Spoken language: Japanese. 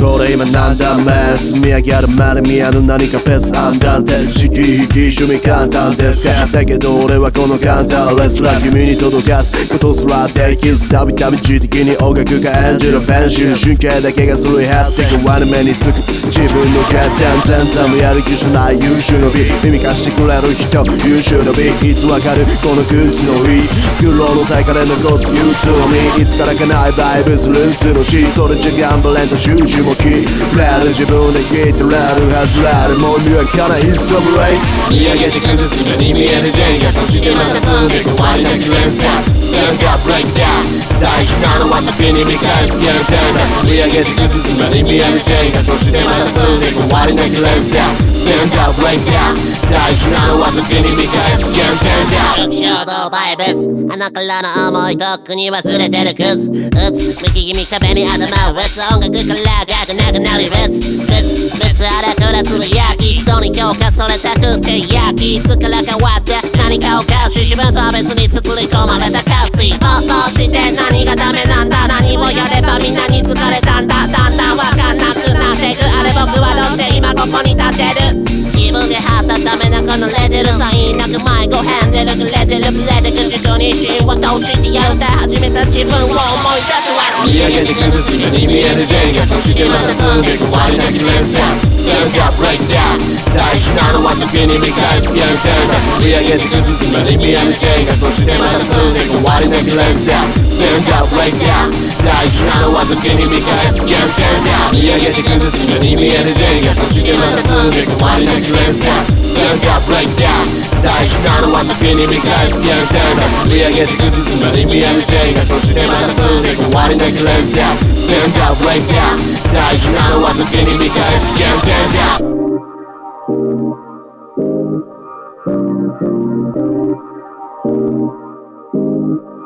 それ今なんだ？め積み上げるまで見える何か別判断で。時期引き趣味簡単です。かだけど俺はこの簡単。レスラー君に届かすことすらできずたびたび自的に音楽が演じる編集神経だけがすり減ってくワニ目につく自分の欠点全然やる気じゃない。優秀な美。耳貸してくれる人優秀な美。いつわかる？この靴のいい。苦労の対価で残す憂鬱の身いつからかない。バイブズルーツのしそれじゃ頑張れんと集中もも切れる自分で聞いてられるはずらるもう見分からない It's a b r a 見上げてくるすぐに見えるジェンがそしてまた積んでく終わりなき連鎖 Stand up break down 大事なのは時に見返す原点だ積み上げてくるすぐに見えるジェンがそしてまた積んでく終わりなき連鎖 Stand up break down 大事なのは時に見返す原点だ食衝動バイブス鼻からの思いとっくに忘れてるクズうつ。右気味壁に頭を打つ。音楽からがくなくなり別別別あれくらつぶやき人に評価されたくてやきいつから変わって何かをかうし自分とは別に作り込まれた歌詞放送して何がダメなんだ。ろう芯を通してやるって始めた自分を思い出すわ見上げてくるすぐに見えるジェンがそしてまた積んでく終わりなき連鎖 Stand up break down 大事なのは時に見返す原点だ積み上げてくるすぐに見えるジェンがそしてまた積んでく終わりなき連鎖 Stand up break down 大事なのは時に見返す原点だ見上げてくるすぐに見えるジェンがそしてまた積んでく終わりなき連鎖 Stand up break down 大事 home.